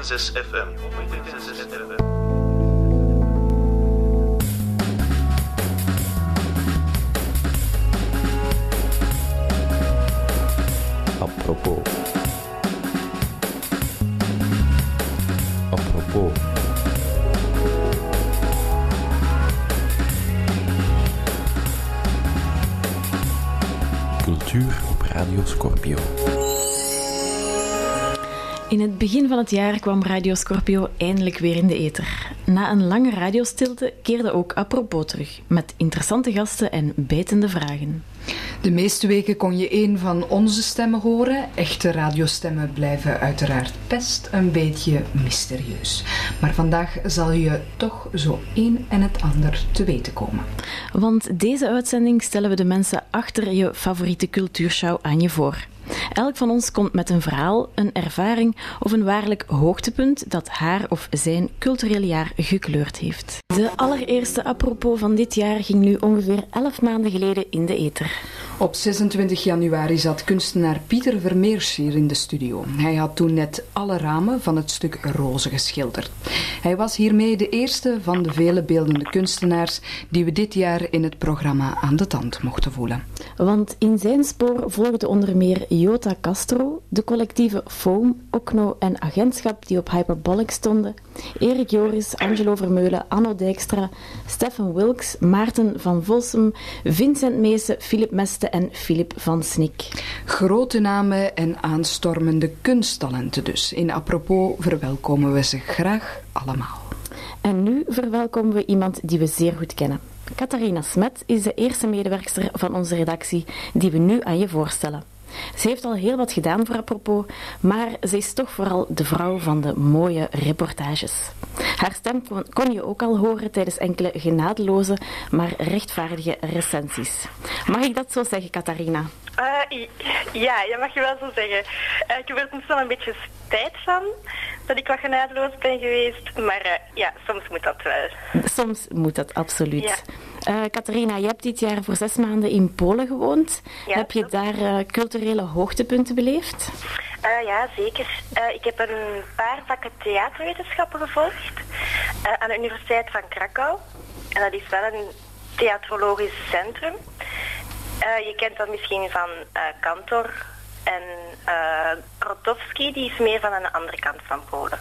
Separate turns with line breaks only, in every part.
106 FM. 106 FM.
Apropos. Apropos. Cultuur op Radio Scorpio.
In het begin van het jaar kwam Radio Scorpio eindelijk weer in de ether. Na een lange radiostilte keerde ook Apropos terug, met interessante gasten en bijtende vragen.
De meeste weken kon je een van onze stemmen horen. Echte radiostemmen blijven uiteraard best een beetje mysterieus. Maar vandaag zal je toch zo een en het ander te weten komen.
Want deze uitzending stellen we de mensen achter je favoriete cultuurshow aan je voor. Elk van ons komt met een verhaal, een ervaring of een waarlijk hoogtepunt dat haar of zijn culturele jaar gekleurd heeft. De allereerste apropos van dit jaar ging nu ongeveer 11 maanden geleden in de ether.
Op 26 januari zat kunstenaar Pieter Vermeers hier in de studio. Hij had toen net alle ramen van het stuk Roze geschilderd. Hij was hiermee de eerste van de vele beeldende kunstenaars die we dit jaar in het programma aan de tand mochten voelen.
Want in zijn spoor volgde onder meer Jota Castro, de collectieven Foam, Okno en Agentschap die op Hyperbolic stonden, Erik Joris, Angelo Vermeulen, Anno Dijkstra, Stefan Wilks, Maarten van Vossem, Vincent Meesen, Philip Meste en Philip van Snik.
Grote namen en aanstormende kunsttalenten dus. In apropos verwelkomen we ze graag allemaal.
En nu verwelkomen we iemand die we zeer goed kennen. Catharina Smet is de eerste medewerkster van onze redactie die we nu aan je voorstellen. Ze heeft al heel wat gedaan voor apropos, maar ze is toch vooral de vrouw van de mooie reportages. Haar stem kon, kon je ook al horen tijdens enkele genadeloze, maar rechtvaardige recensies. Mag ik dat zo zeggen, Catharina?
Uh, ja, je mag je wel zo zeggen. Uh, ik word er wel een beetje spijt van dat ik wat genadeloos ben geweest, maar uh, ja, soms moet dat wel.
Soms moet dat, absoluut. Ja. Uh, Catharina, je hebt dit jaar voor zes maanden in Polen gewoond.
Ja,
heb je daar uh, culturele hoogtepunten beleefd?
Uh, ja, zeker. ik heb een paar vakken theaterwetenschappen gevolgd aan de Universiteit van Krakau. En dat is wel een theatrologisch centrum. je kent dat misschien van Kantor en Krotowski, die is meer van een andere kant van Polen.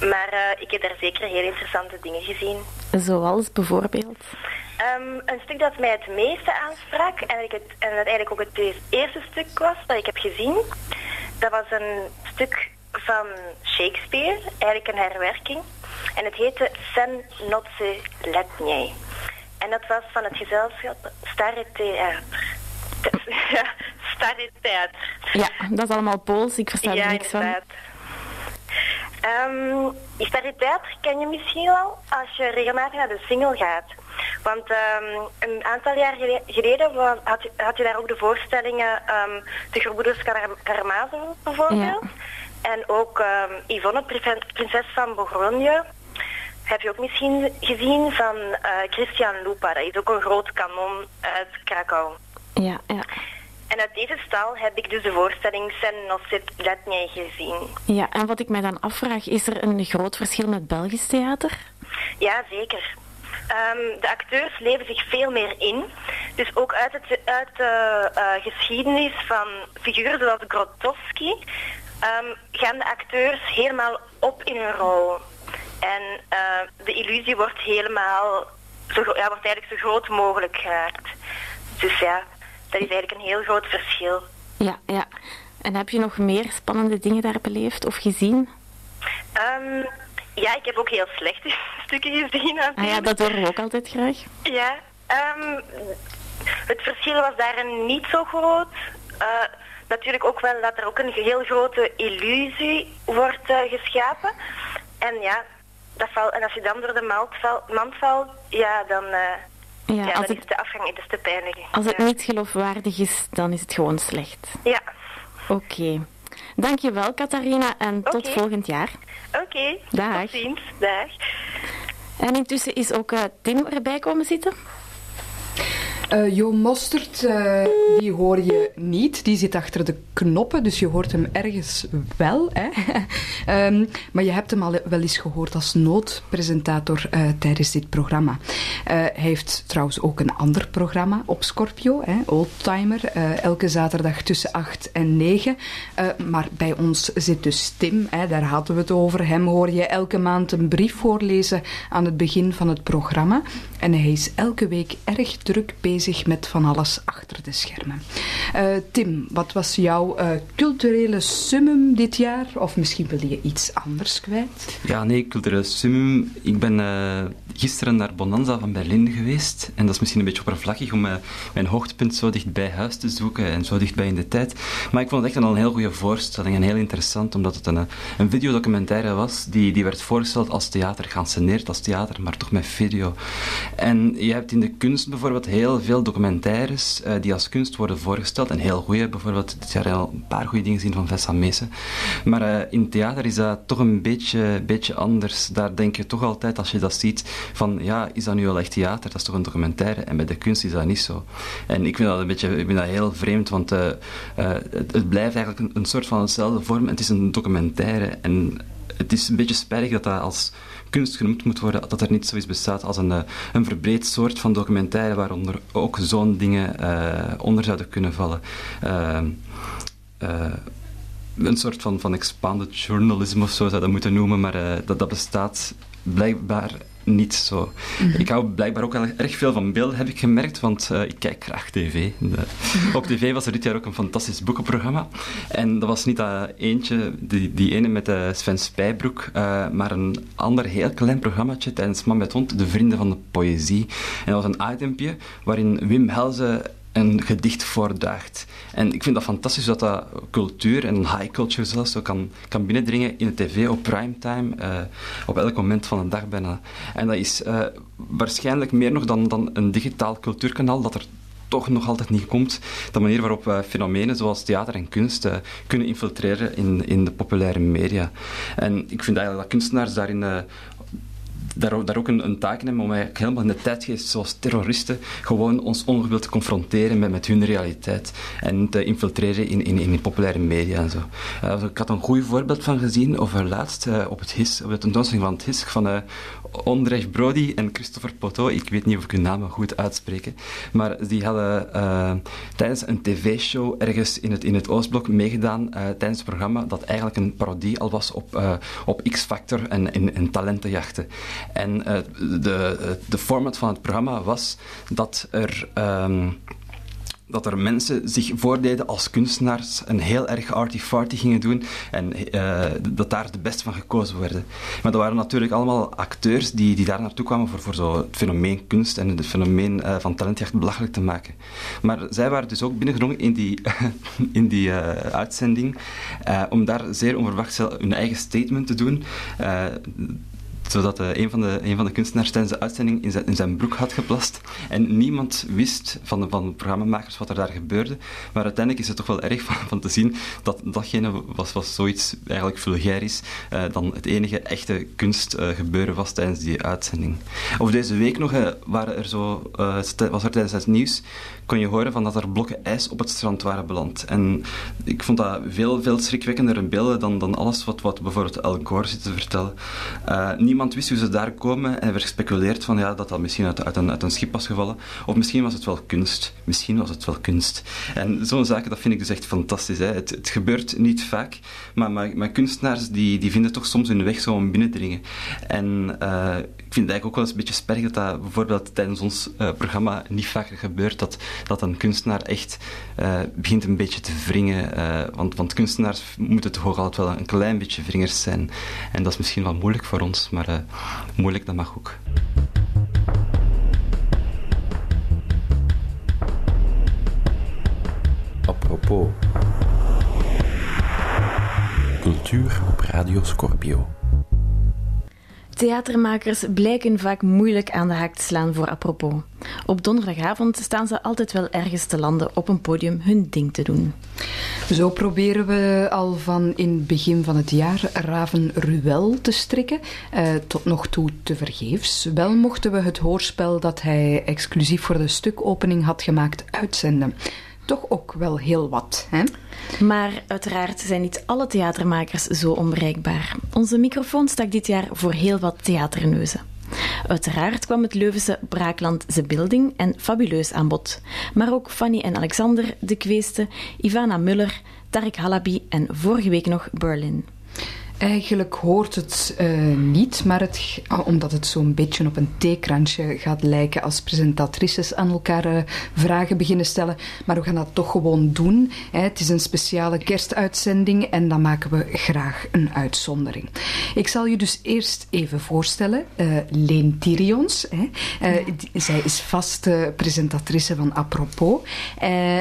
Maar ik heb daar zeker heel interessante dingen gezien.
Zoals bijvoorbeeld?
Um, een stuk dat mij het meeste aansprak en, ik het, en dat eigenlijk ook het eerste stuk was dat ik heb gezien, dat was een stuk van Shakespeare, eigenlijk een herwerking. En het heette Sen nozze letnie. En dat was van het gezelschap Stare Theater. ja, Stare Theater.
Ja, dat is allemaal Pools, ik versta er
ja,
niks van.
Um, Stare Theater ken je misschien wel als je regelmatig naar de single gaat. Want um, een aantal jaar geleden had je, had je daar ook de voorstellingen um, De Gebroeders Karamazov bijvoorbeeld. Ja. En ook um, Yvonne, prinses van Bourgogne. Heb je ook misschien gezien van uh, Christian Lupa. Dat is ook een groot kanon uit Krakau.
Ja, ja.
En uit deze stal heb ik dus de voorstelling Sen Nosit Letnie gezien.
Ja, en wat ik mij dan afvraag, is er een groot verschil met Belgisch theater?
Ja, zeker. Um, de acteurs leven zich veel meer in. Dus ook uit, het, uit de uh, geschiedenis van figuren zoals Grotowski um, gaan de acteurs helemaal op in hun rol. En uh, de illusie wordt helemaal zo, ja, wordt eigenlijk zo groot mogelijk gemaakt. Dus ja, dat is eigenlijk een heel groot verschil.
Ja, ja. En heb je nog meer spannende dingen daar beleefd of gezien?
Um, ja, ik heb ook heel slechte stukken gezien.
Ah ja, dat horen we ook altijd graag.
Ja, um, het verschil was daar niet zo groot. Uh, natuurlijk ook wel dat er ook een heel grote illusie wordt uh, geschapen. En ja, dat val, en als je dan door de mand, val, mand valt, ja, dan, uh, ja, het, is de afgang is te pijnlijk.
Als het niet geloofwaardig is, dan is het gewoon slecht.
Ja.
Oké. Okay. Dankjewel, Catharina, en tot volgend jaar.
Oké, okay.
Dag.
tot ziens. Dag.
En intussen is ook uh, Tim erbij komen zitten.
Uh, Jo Mostert, uh, die hoor je niet. Die zit achter de knoppen, dus je hoort hem ergens wel. Hè? um, maar je hebt hem al wel eens gehoord als noodpresentator uh, tijdens dit programma. hij heeft trouwens ook een ander programma op Scorpio, hè? Oldtimer, elke zaterdag tussen 8 en 9. maar bij ons zit dus Tim, hè? daar hadden we het over. Hem hoor je elke maand een brief voorlezen aan het begin van het programma. En hij is elke week erg druk bezig met van alles achter de schermen. Uh, Tim, wat was jouw uh, culturele summum dit jaar? Of misschien wil je iets anders kwijt?
Ja, nee, culturele summum. Ik ben uh, gisteren naar Bonanza van Berlin geweest. En dat is misschien een beetje oppervlakkig om mijn hoogtepunt zo dicht bij huis te zoeken en zo dichtbij in de tijd. Maar ik vond het echt een, een heel goede voorstelling en heel interessant, omdat het een, een videodocumentaire was die, die werd voorgesteld als theater, geanceneerd als theater, maar toch met video. En je hebt in de kunst bijvoorbeeld heel veel documentaires uh, die als kunst worden voorgesteld. En heel goede, bijvoorbeeld dit jaar al een paar goede dingen zien van Vessa Meesen. Maar uh, in theater is dat toch een beetje, beetje anders. Daar denk je toch altijd, als je dat ziet, van ja, is dat nu wel echt theater? Dat is toch een documentaire? En bij de kunst is dat niet zo. En ik vind dat een beetje ik vind dat heel vreemd, want uh, het, het, blijft eigenlijk een, een soort van hetzelfde vorm. Het is een documentaire. En het is een beetje spijtig dat dat als kunst genoemd moet worden, dat er niet zoiets bestaat als een, eh, een verbreed soort van documentaire waaronder ook zo'n dingen uh, onder zouden kunnen vallen. Uh, uh, een soort van, van expanded journalism of zo zou dat moeten noemen, maar dat, dat bestaat blijkbaar niet zo. Mhm. Ik hou blijkbaar ook erg veel van beelden, heb ik gemerkt, want uh, ik kijk graag tv. De, op tv was er dit jaar ook een fantastisch boekenprogramma. En dat was niet dat eentje, die, die ene met uh, Sven Spijbroek, uh, maar een ander heel klein programmaatje tijdens Man met Hond, De Vrienden van de Poëzie. En dat was een itempje waarin Wim Helze een gedicht voordraagt. En ik vind dat fantastisch dat dat cultuur en high culture zelfs zo kan, kan binnendringen in de tv op primetime, uh, op elk moment van de dag bijna. En dat is uh, waarschijnlijk meer nog dan, dan een digitaal cultuurkanaal dat er toch nog altijd niet komt. De manier waarop uh, fenomenen zoals theater en kunst kunnen infiltreren in, in de populaire media. En ik vind eigenlijk dat kunstenaars daarin daar, daar ook een, een taak in om eigenlijk helemaal in de tijdgeest, zoals terroristen, gewoon ons ongewild te confronteren met, met hun realiteit en te infiltreren in, in, in populaire media en zo. Uh, ik had een goed voorbeeld van gezien over laatst uh, op, het HIS, op de tentoonstelling van het HIS van uh, Ondrej Brody en Christopher Poteau. Ik weet niet of ik hun namen goed uitspreken, maar die hadden tijdens een tv-show ergens in het, in het Oostblok meegedaan tijdens het programma dat eigenlijk een parodie al was op, op X-Factor en, en, en talentenjachten. En uh, de, de format van het programma was dat er. Um, dat er mensen zich voordeden als kunstenaars en heel erg arty-farty gingen doen en uh, dat daar de beste van gekozen werden. Maar dat waren natuurlijk allemaal acteurs die, die daar naartoe kwamen voor, voor zo het fenomeen kunst en het fenomeen uh, van talentjacht belachelijk te maken. Maar zij waren dus ook binnengedrongen in die, in die uitzending om daar zeer onverwachts hun eigen statement te doen zodat uh, een, van de, een van de kunstenaars tijdens de uitzending in zijn, in zijn broek had geplast. En niemand wist van de, van de programmamakers wat er daar gebeurde. Maar uiteindelijk is het toch wel erg van, van te zien dat datgene was, was zoiets eigenlijk vulgair is, uh, dan het enige echte kunstgebeuren uh, was tijdens die uitzending. Of deze week nog waren er zo, was er tijdens het nieuws kon je horen van dat er blokken ijs op het strand waren beland. En ik vond dat veel, veel schrikwekkender beelden dan, dan alles wat, wat bijvoorbeeld Al Gore zit te vertellen. Niemand wist hoe ze daar komen en er werd gespeculeerd van ja, dat dat misschien uit, een, uit een schip was gevallen. Of misschien was het wel kunst. Misschien was het wel kunst. En zo'n zaken, dat vind ik dus echt fantastisch. Hè. Het, het gebeurt niet vaak, maar, maar, maar, kunstenaars die, die vinden toch soms hun weg zo om binnendringen. En uh, ik vind het eigenlijk ook wel eens een beetje sperrig dat dat bijvoorbeeld tijdens ons uh, programma niet vaker gebeurt. Dat, dat een kunstenaar echt uh, begint een beetje te wringen. Uh, want, want kunstenaars moeten toch altijd wel een klein beetje vringers zijn. En dat is misschien wel moeilijk voor ons, maar moeilijk dat mag ook.
Apropos. Cultuur op Radio Scorpio.
Theatermakers blijken vaak moeilijk aan de haak te slaan voor apropos. Op donderdagavond staan ze altijd wel ergens te landen op een podium hun ding te doen.
Zo proberen we al van in het begin van het jaar Raven Ruel te strikken, eh, tot nog toe te vergeefs. Wel mochten we het hoorspel dat hij exclusief voor de stukopening had gemaakt uitzenden. Toch ook wel heel wat, hè?
Maar uiteraard zijn niet alle theatermakers zo onbereikbaar. Onze microfoon stak dit jaar voor heel wat theaterneuzen. Uiteraard kwam het Leuvense Braakland Ze Building en Fabuleus aan bod. Maar ook Fanny en Alexander, De Kweeste, Ivana Muller, Tarek Halabi en vorige week nog Berlin.
Eigenlijk hoort het uh, niet, maar het, oh, omdat het zo'n beetje op een theekransje gaat lijken als presentatrices aan elkaar uh, vragen beginnen stellen. Maar we gaan dat toch gewoon doen. Hè. Het is een speciale kerstuitzending en dan maken we graag een uitzondering. Ik zal je dus eerst even voorstellen. Uh, Leen Tirions. Hè. Zij is vaste presentatrice van Apropos.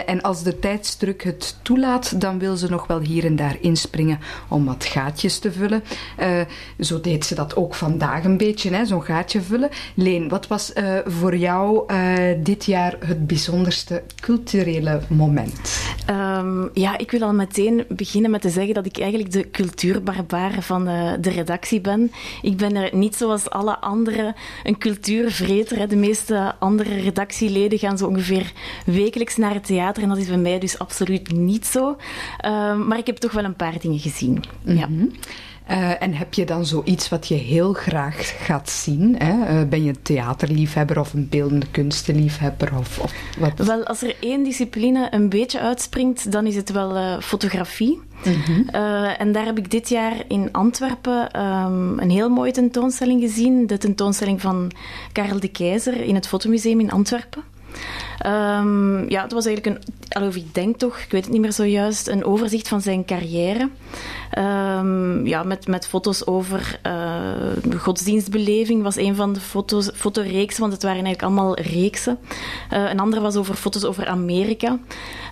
en als de tijdsdruk het toelaat, dan wil ze nog wel hier en daar inspringen om wat gaatjes te vullen. Uh, zo deed ze dat ook vandaag een beetje, zo'n gaatje vullen. Leen, wat was uh, voor jou uh, dit jaar het bijzonderste culturele moment?
Um, ja, ik wil al meteen beginnen met te zeggen dat ik eigenlijk de cultuurbarbaar van de redactie ben. Ik ben er niet zoals alle anderen een cultuurvreter. Hè. De meeste andere redactieleden gaan zo ongeveer wekelijks naar het theater en dat is bij mij dus absoluut niet zo. Um, maar ik heb toch wel een paar dingen gezien. Mm -hmm. ja.
Uh, en heb je dan zoiets wat je heel graag gaat zien? Hè? Uh, ben je een theaterliefhebber of een beeldende kunstenliefhebber? Of, of wat?
Wel, als er één discipline een beetje uitspringt, dan is het wel uh, fotografie. Mm -hmm. en daar heb ik dit jaar in Antwerpen um, een heel mooie tentoonstelling gezien. De tentoonstelling van Karel de Keizer in het Fotomuseum in Antwerpen. Um, ja, het was eigenlijk een, of ik denk toch, ik weet het niet meer zo juist, een overzicht van zijn carrière. Um, ja, met, met foto's over uh, godsdienstbeleving was een van de foto's, fotoreeksen, want het waren eigenlijk allemaal reeksen. Uh, een andere was over foto's over Amerika.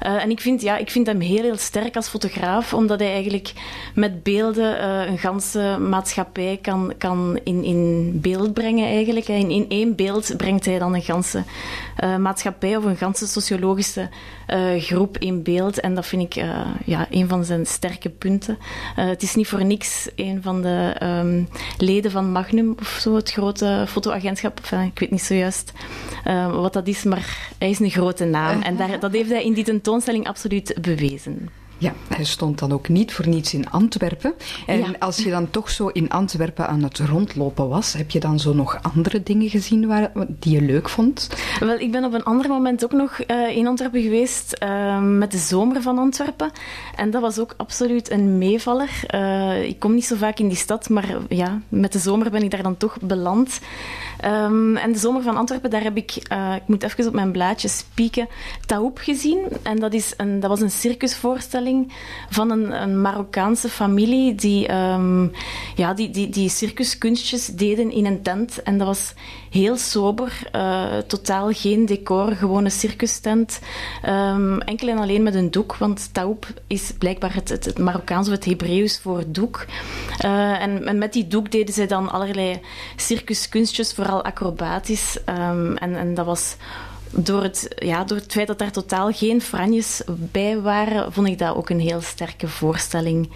Uh, en ik vind, ja, ik vind hem heel, heel sterk als fotograaf, omdat hij eigenlijk met beelden een ganse maatschappij kan, kan in, in beeld brengen eigenlijk. In, in één beeld brengt hij dan een ganse maatschappij of een ganse sociologische uh, groep in beeld. En dat vind ik uh, ja, een van zijn sterke punten. Uh, het is niet voor niks een van de um, leden van Magnum of zo, het grote fotoagentschap. Enfin, ik weet niet zojuist wat dat is, maar hij is een grote naam. En daar, dat heeft hij in die tentoonstelling absoluut bewezen.
Ja, hij stond dan ook niet voor niets in Antwerpen. En ja. als je dan toch zo in Antwerpen aan het rondlopen was, heb je dan zo nog andere dingen gezien waar, die je leuk vond?
Wel, ik ben op een ander moment ook nog uh, in Antwerpen geweest uh, met de zomer van Antwerpen. En dat was ook absoluut een meevaller. Uh, ik kom niet zo vaak in die stad, maar ja, met de zomer ben ik daar dan toch beland. Um, en de zomer van Antwerpen, daar heb ik, ik moet even op mijn blaadje spieken, Taoep gezien. En dat, is een, dat was een circusvoorstelling van een, een Marokkaanse familie die, um, ja, die, die, die circuskunstjes deden in een tent. En dat was heel sober, uh, totaal geen decor, gewoon een circustent. Um, enkel en alleen met een doek, want taoub is blijkbaar het, Marokkaans of het Hebreeuws voor doek. Uh, en, met die doek deden zij dan allerlei circuskunstjes, vooral acrobatisch. Um, en, en dat was door het, ja, door het feit dat daar totaal geen franjes bij waren, vond ik dat ook een heel sterke voorstelling.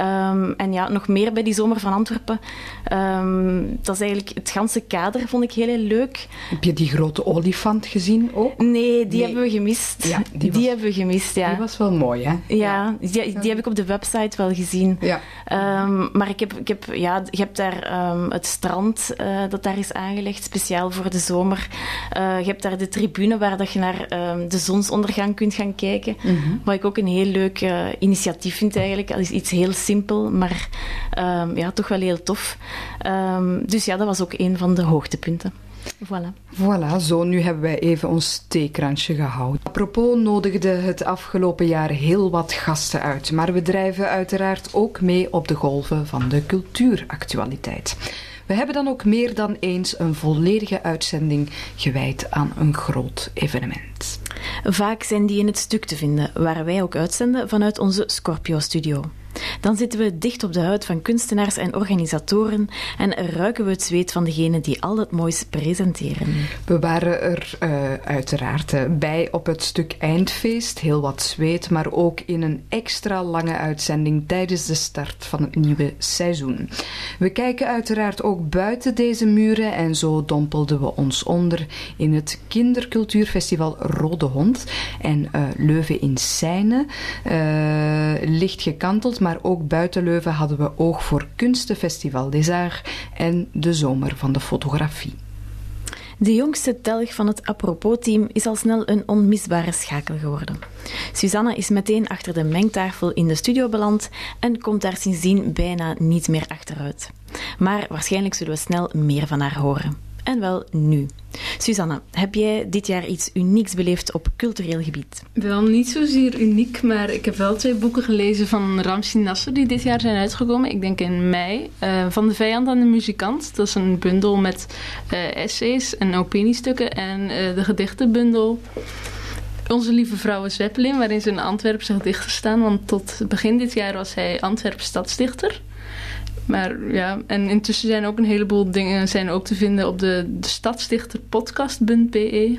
Um, en ja, nog meer bij die zomer van Antwerpen. Um, dat is eigenlijk het ganse kader, vond ik heel, heel leuk.
Heb je die grote olifant gezien ook?
Nee, die nee. hebben we gemist. Ja, die, was, die hebben we gemist, ja.
Die was wel mooi, hè?
Ja. Die, heb ik op de website wel gezien. Ja. Um, maar ik heb, ik heb, ja, je hebt daar het strand uh, dat daar is aangelegd, speciaal voor de zomer. Uh, je hebt daar de tribune waar dat je naar um, de zonsondergang kunt gaan kijken. Mm -hmm. Wat ik ook een heel leuk uh, initiatief vind eigenlijk. Dat is iets heel simpel, maar um, ja, toch wel heel tof. Um, dus ja, dat was ook een van de hoogtepunten. Voilà.
Voilà, zo nu hebben wij even ons theekransje gehouden. Apropos nodigde het afgelopen jaar heel wat gasten uit, maar we drijven uiteraard ook mee op de golven van de cultuuractualiteit. We hebben dan ook meer dan eens een volledige uitzending gewijd aan een groot evenement.
Vaak zijn die in het stuk te vinden, waar wij ook uitzenden vanuit onze Scorpio-studio. Dan zitten we dicht op de huid van kunstenaars en organisatoren en ruiken we het zweet van degenen die al het moois presenteren.
We waren er uh, uiteraard uh, bij op het stuk Eindfeest. Heel wat zweet, maar ook in een extra lange uitzending tijdens de start van het nieuwe seizoen. We kijken uiteraard ook buiten deze muren en zo dompelden we ons onder in het kindercultuurfestival Rode Hond en uh, Leuven in Seine. licht gekanteld, maar ook buiten Leuven hadden we oog voor Kunstenfestival des Arts en de zomer van de fotografie.
De jongste telg van het Apropos-team is al snel een onmisbare schakel geworden. Susanne is meteen achter de mengtafel in de studio beland en komt daar sindsdien bijna niet meer achteruit. Maar waarschijnlijk zullen we snel meer van haar horen. En wel nu. Susanne, heb jij dit jaar iets unieks beleefd op cultureel gebied?
Wel niet zozeer uniek, maar ik heb wel twee boeken gelezen van Ramsi Nasser die dit jaar zijn uitgekomen. Ik denk in mei. Uh, van de vijand aan de muzikant. Dat is een bundel met uh, essays en opiniestukken. En uh, de gedichtenbundel Onze Lieve Vrouwen Zeppelin, waarin zijn Antwerpse gedichten staan. Want tot begin dit jaar was hij Antwerp stadsdichter. Maar ja, en intussen zijn ook een heleboel dingen zijn ook te vinden op de, de stadsdichterpodcast.be.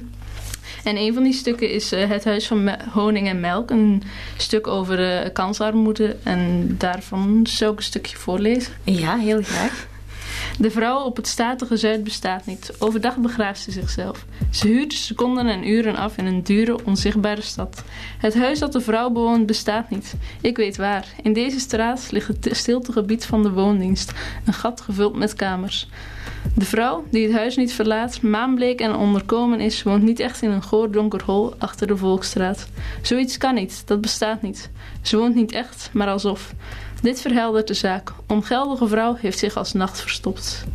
En een van die stukken is uh, Het Huis van Honing en Melk. Een stuk over uh, kansarmoede. En daarvan zou ik een stukje voorlezen.
Ja, heel graag.
De vrouw op het statige Zuid bestaat niet. Overdag begraaft ze zichzelf. Ze huurt seconden en uren af in een dure, onzichtbare stad. Het huis dat de vrouw bewoont bestaat niet. Ik weet waar. In deze straat ligt het stiltegebied van de woondienst. Een gat gevuld met kamers. De vrouw, die het huis niet verlaat, maanbleek en onderkomen is, woont niet echt in een goordonker hol achter de Volksstraat. Zoiets kan niet, dat bestaat niet. Ze woont niet echt, maar alsof. Dit verheldert de zaak. Ongeldige vrouw heeft zich als nacht verstopt.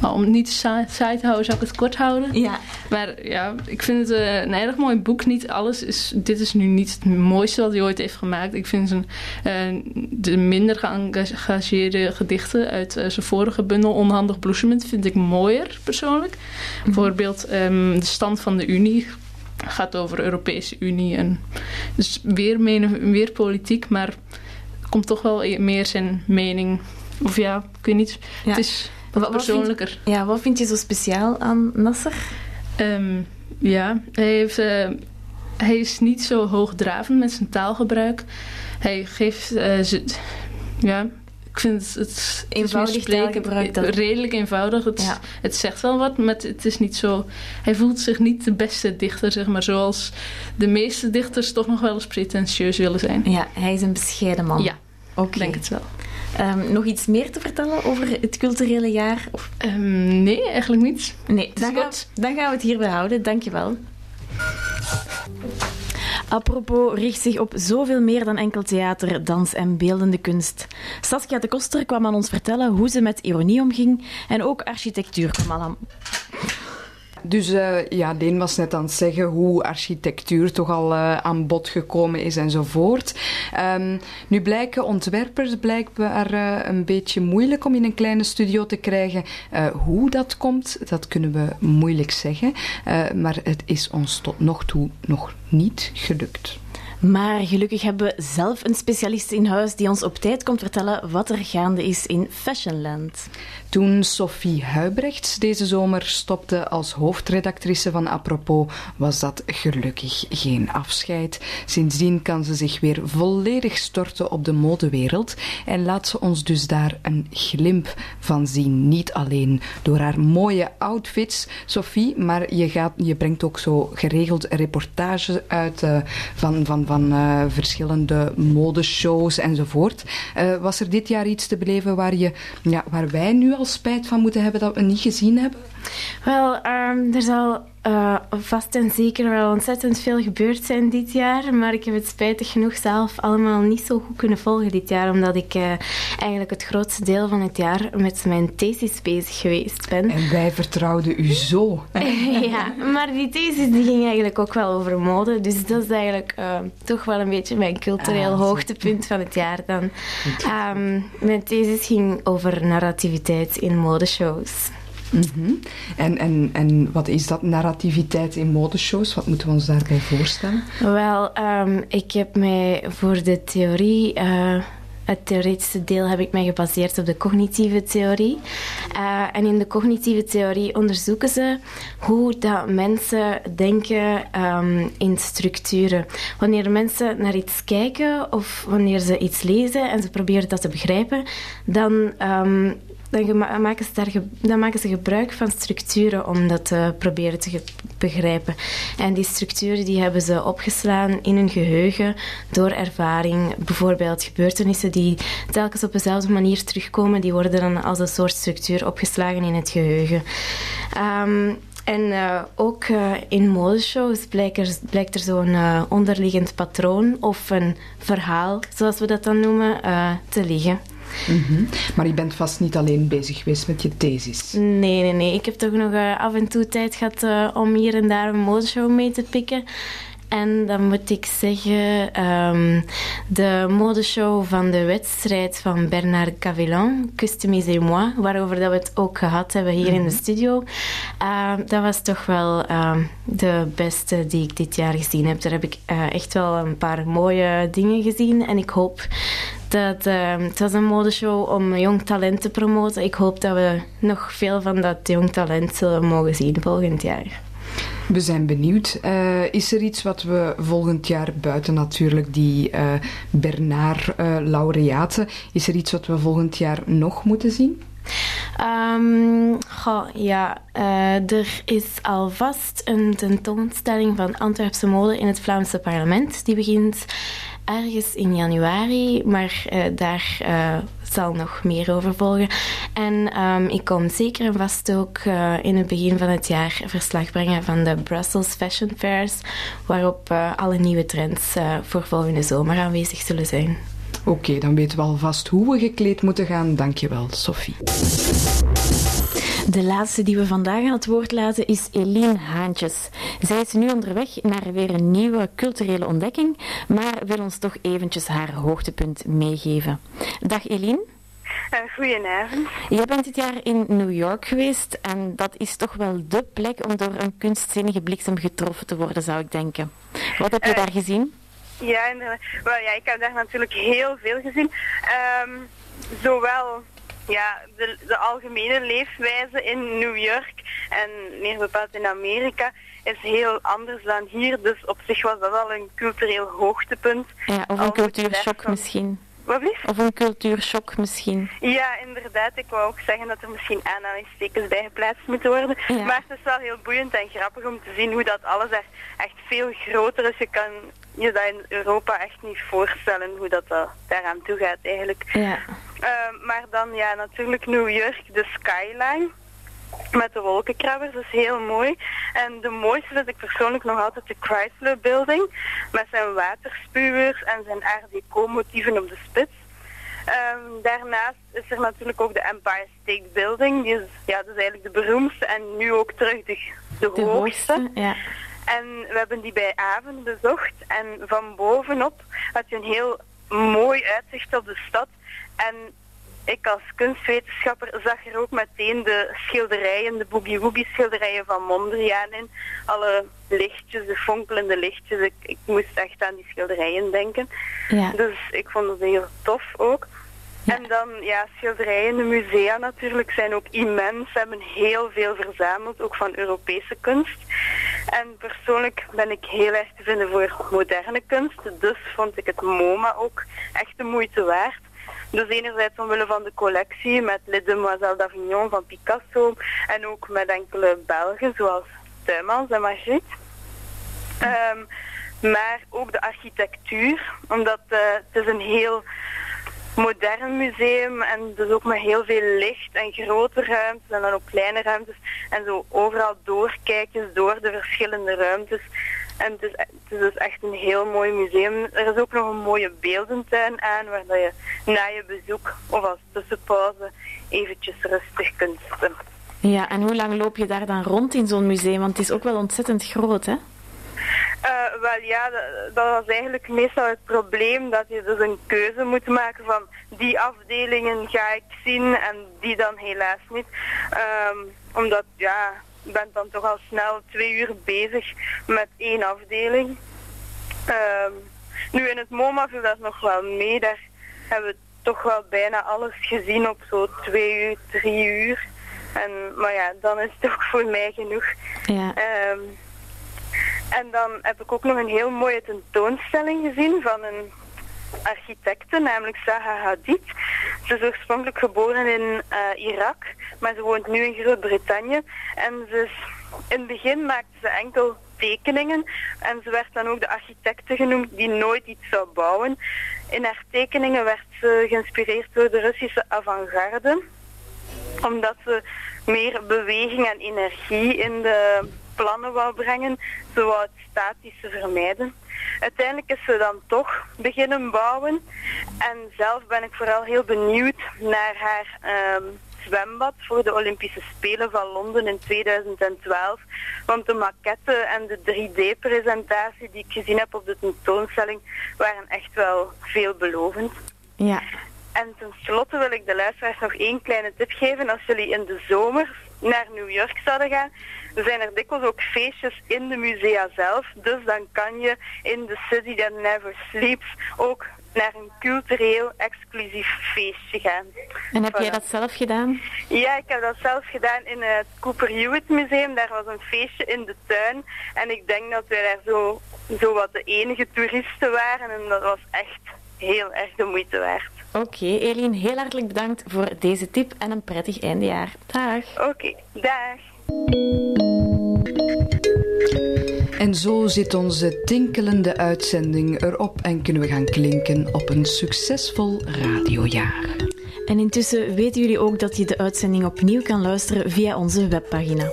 Maar om het niet saai te houden, zou ik het kort houden.
Ja.
Maar ja, ik vind het uh, een erg mooi boek. Niet alles is... Dit is nu niet het mooiste wat hij ooit heeft gemaakt. Ik vind zijn, uh, de minder geëngageerde gedichten uit uh, zijn vorige bundel... Onhandig bloesemend vind ik mooier, persoonlijk. Mm -hmm. Bijvoorbeeld um, De Stand van de Unie gaat over de Europese Unie. En dus weer, menen, weer politiek, maar komt toch wel meer zijn mening. Of ja, ik weet niet. Ja. Het is wat, persoonlijker.
Wat vind, ja, wat vind je zo speciaal aan Nasser?
Um, ja, hij, heeft, uh, hij is niet zo hoogdravend met zijn taalgebruik. Hij geeft... Uh, ja, ik vind het,
eenvoudig taalgebruik.
Dat... Redelijk eenvoudig. Het, ja. het zegt wel wat, maar het is niet zo... Hij voelt zich niet de beste dichter, zeg maar. Zoals de meeste dichters toch nog wel eens pretentieus willen zijn.
Ja, hij is een bescheiden man.
Ja, okay. ik denk het wel.
Um, nog iets meer te vertellen over het culturele jaar? Of...
Um, nee, eigenlijk niet.
Nee, dan gaan, dan gaan we het hierbij houden. Dankjewel. Apropos richt zich op zoveel meer dan enkel theater, dans en beeldende kunst. Saskia de Koster kwam aan ons vertellen hoe ze met ironie omging en ook architectuur kwam aan...
Dus uh, ja, Deen was net aan het zeggen hoe architectuur toch al uh, aan bod gekomen is enzovoort. Um, nu blijken ontwerpers blijkbaar uh, een beetje moeilijk om in een kleine studio te krijgen. hoe dat komt, dat kunnen we moeilijk zeggen. maar het is ons tot nog toe nog niet gelukt.
Maar gelukkig hebben we zelf een specialist in huis die ons op tijd komt vertellen wat er gaande is in Fashionland.
Toen Sophie Huibrechts deze zomer stopte als hoofdredactrice van Apropos, was dat gelukkig geen afscheid. Sindsdien kan ze zich weer volledig storten op de modewereld en laat ze ons dus daar een glimp van zien. Niet alleen door haar mooie outfits, Sophie, maar je, gaat, je brengt ook zo geregeld reportages uit uh, van, van, van uh, verschillende modeshows enzovoort. Uh, was er dit jaar iets te beleven waar, je, ja, waar wij nu al spijt van moeten hebben dat we niet gezien hebben?
Wel, um, er zal uh, vast en zeker wel ontzettend veel gebeurd zijn dit jaar. Maar ik heb het spijtig genoeg zelf allemaal niet zo goed kunnen volgen dit jaar. Omdat ik uh, eigenlijk het grootste deel van het jaar met mijn thesis bezig geweest ben.
En wij vertrouwden u zo.
ja, maar die thesis die ging eigenlijk ook wel over mode. Dus dat is eigenlijk uh, toch wel een beetje mijn cultureel ah, hoogtepunt van het jaar dan. Um, mijn thesis ging over narrativiteit in modeshows.
-hmm. en, en, en wat is dat narrativiteit in modeshows? Wat moeten we ons daarbij voorstellen?
Wel, um, ik heb mij voor de theorie uh, het theoretische deel heb ik mij gebaseerd op de cognitieve theorie. Uh, en in de cognitieve theorie onderzoeken ze hoe dat mensen denken um, in structuren. Wanneer mensen naar iets kijken of wanneer ze iets lezen en ze proberen dat te begrijpen, dan um, dan maken, ze daar, dan maken ze gebruik van structuren om dat te proberen te begrijpen. En die structuren die hebben ze opgeslaan in hun geheugen door ervaring. Bijvoorbeeld gebeurtenissen die telkens op dezelfde manier terugkomen, die worden dan als een soort structuur opgeslagen in het geheugen. Um, en uh, ook uh, in modeshows blijkt er, er zo'n uh, onderliggend patroon of een verhaal, zoals we dat dan noemen, te liggen.
-hmm. Maar je bent vast niet alleen bezig geweest met je thesis.
Nee, nee, nee. Ik heb toch nog uh, af en toe tijd gehad uh, om hier en daar een modeshow mee te pikken. En dan moet ik zeggen, um, de modeshow van de wedstrijd van Bernard Cavillon, Customisez-moi, waarover dat we het ook gehad hebben hier mm -hmm. in de mhm. studio, uh, dat was toch wel uh, de beste die ik dit jaar gezien heb. Daar heb ik uh, echt wel een paar mooie dingen gezien en ik hoop dat, uh, het was een modeshow om jong talent te promoten. Ik hoop dat we nog veel van dat jong talent zullen mogen zien volgend jaar.
We zijn benieuwd. Uh, is er iets wat we volgend jaar buiten natuurlijk die uh, Bernard-laureaten, uh, is er iets wat we volgend jaar nog moeten zien?
Goh, ja, er is alvast een tentoonstelling van Antwerpse mode in het Vlaamse parlement. Die begint ergens in januari, maar daar zal nog meer over volgen. En um, ik kom zeker en vast ook uh, in het begin van het jaar verslag brengen van de Brussels Fashion Fairs, waarop alle nieuwe trends voor volgende zomer aanwezig zullen zijn.
Oké, dan weten we alvast hoe we gekleed moeten gaan. Dankjewel, Sophie.
De laatste die we vandaag aan het woord laten is Eline Haantjes. Zij is nu onderweg naar weer een nieuwe culturele ontdekking, maar wil ons toch eventjes haar hoogtepunt meegeven. Dag Eline.
Uh, goedenavond.
Jij bent dit jaar in New York geweest en dat is toch wel de plek om door een kunstzinnige bliksem getroffen te worden, zou ik denken. Wat heb je uh, daar gezien?
Ja, well, ja, ik heb daar natuurlijk heel veel gezien. Um, zowel ja, de, de algemene leefwijze in New York en meer bepaald in Amerika is heel anders dan hier. Dus op zich was dat wel een cultureel hoogtepunt.
Ja, of een cultuurshock misschien.
Wat blieft?
Of een cultuurshock misschien.
Ja, inderdaad. Ik wou ook zeggen dat er misschien aanhalingstekens bij geplaatst moeten worden. Ja. Maar het is wel heel boeiend en grappig om te zien hoe dat alles er echt veel groter is. Je kan je dat in Europa echt niet voorstellen hoe dat, dat daaraan toe gaat eigenlijk.
Ja.
Uh, maar dan ja, natuurlijk New York, de skyline met de wolkenkrabbers, dat is heel mooi. En de mooiste vind ik persoonlijk nog altijd de Chrysler Building, met zijn waterspuwers en zijn art deco motieven op de spits. Um, daarnaast is er natuurlijk ook de Empire State Building, die is, ja, dat is eigenlijk de beroemdste en nu ook terug de, de,
de
hoogste.
hoogste ja.
En we hebben die bij avond bezocht en van bovenop had je een heel mooi uitzicht op de stad. En ik als kunstwetenschapper zag er ook meteen de schilderijen, de boogie-woogie schilderijen van Mondriaan in. Alle lichtjes, de fonkelende lichtjes. Ik, ik moest echt aan die schilderijen denken.
Ja.
Dus ik vond het heel tof ook. Ja. En dan, ja, schilderijen, de musea natuurlijk zijn ook immens. Ze hebben heel veel verzameld, ook van Europese kunst. En persoonlijk ben ik heel erg te vinden voor moderne kunst. Dus vond ik het MoMA ook echt de moeite waard. Dus enerzijds omwille van de collectie met Les Demoiselles d'Avignon van Picasso en ook met enkele Belgen zoals Tuymans en Magritte. Um, maar ook de architectuur, omdat uh, het is een heel modern museum en dus ook met heel veel licht en grote ruimtes en dan ook kleine ruimtes en zo overal doorkijken door de verschillende ruimtes. En het is, het is dus echt een heel mooi museum. Er is ook nog een mooie beeldentuin aan waar dat je na je bezoek of als tussenpauze eventjes rustig kunt zitten.
Ja, en hoe lang loop je daar dan rond in zo'n museum? Want het is ook wel ontzettend groot, hè?
Uh, wel ja, dat, dat, was eigenlijk meestal het probleem dat je dus een keuze moet maken van die afdelingen ga ik zien en die dan helaas niet. Um, omdat ja, bent dan toch al snel twee uur bezig met één afdeling. Um, nu in het MoMA viel dat nog wel mee, daar hebben we toch wel bijna alles gezien op zo twee uur, drie uur. En, maar ja, dan is het ook voor mij genoeg.
Ja.
Ehm, en dan heb ik ook nog een heel mooie tentoonstelling gezien van een architecte, namelijk Zaha Hadid. Ze is oorspronkelijk geboren in eh, Irak, maar ze woont nu in Groot-Brittannië. En ze is, in het begin maakte ze enkel tekeningen en ze werd dan ook de architecte genoemd die nooit iets zou bouwen. In haar tekeningen werd ze geïnspireerd door de Russische avant-garde, omdat ze meer beweging en energie in de plannen wou brengen. Ze wou het statische vermijden. Uiteindelijk is ze dan toch beginnen bouwen. En zelf ben ik vooral heel benieuwd naar haar ehm, zwembad voor de Olympische Spelen van Londen in 2012. Want de maquette en de 3D-presentatie die ik gezien heb op de tentoonstelling waren echt wel veelbelovend.
Ja.
En tenslotte wil ik de luisteraars nog één kleine tip geven. Als jullie in de zomer naar New York zouden gaan, zijn er dikwijls ook feestjes in de musea zelf. Dus dan kan je in The City That Never Sleeps ook naar een cultureel exclusief feestje gaan.
En heb jij dat zelf gedaan?
Ja, ik heb dat zelf gedaan in het Cooper Hewitt Museum. Daar was een feestje in de tuin. En ik denk dat wij daar zo, zo wat de enige toeristen waren. En dat was echt heel erg de moeite waard.
Oké, Eline, heel hartelijk bedankt voor deze tip en een prettig eindejaar. Dag.
Oké, dag.
En zo zit onze tinkelende uitzending erop en kunnen we gaan klinken op een succesvol radiojaar.
En intussen weten jullie ook dat je de uitzending opnieuw kan luisteren via onze webpagina.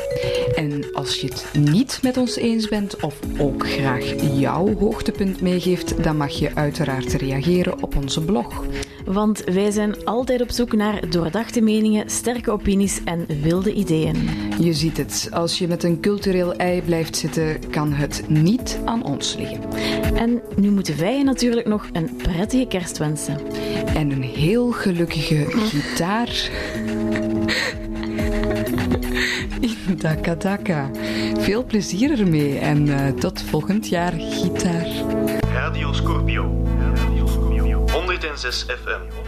En als je het niet met ons eens bent of ook graag jouw hoogtepunt meegeeft, dan mag je uiteraard reageren op onze blog.
Want wij zijn altijd op zoek naar doordachte meningen, sterke opinies en wilde ideeën.
Je ziet het, als je met een cultureel ei blijft zitten, kan het niet aan ons liggen.
En nu moeten wij je natuurlijk nog een prettige kerst wensen.
En een heel gelukkige gitaar. In Daka Daka. Veel plezier ermee en eh, tot volgend jaar, gitaar.
Radio Scorpio. Radio Scorpio. 106 FM. 106 FM.